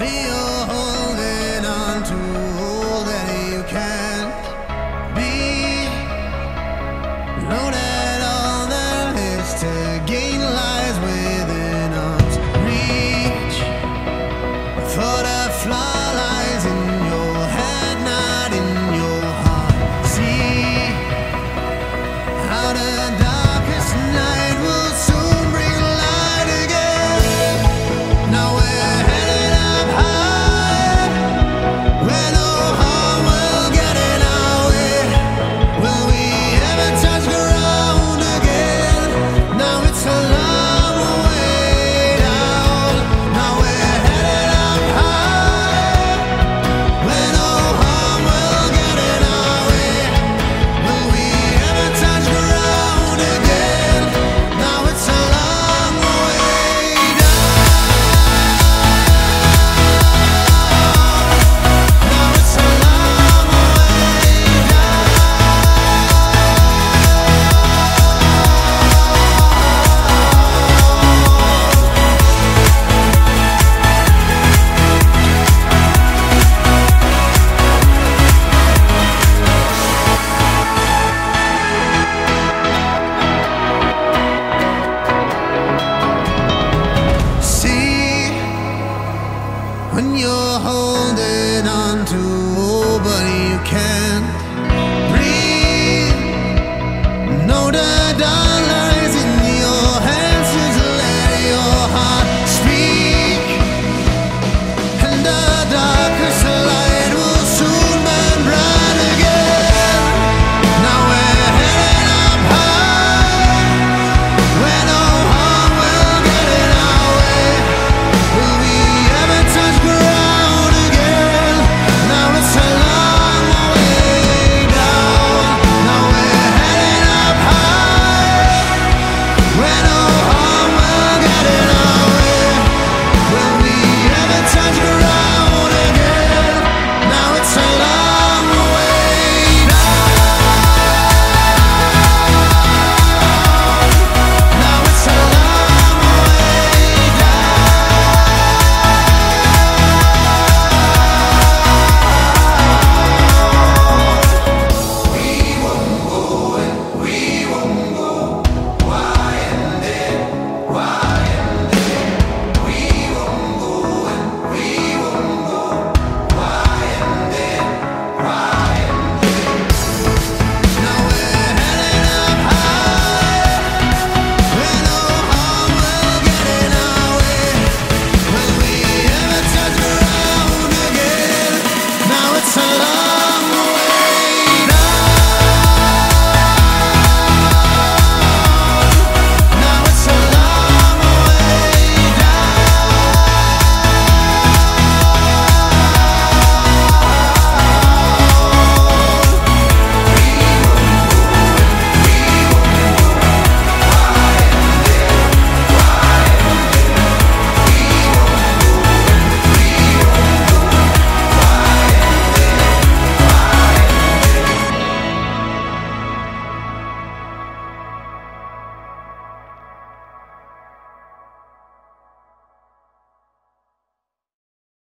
Rio when you're holding on to, oh, but you can't.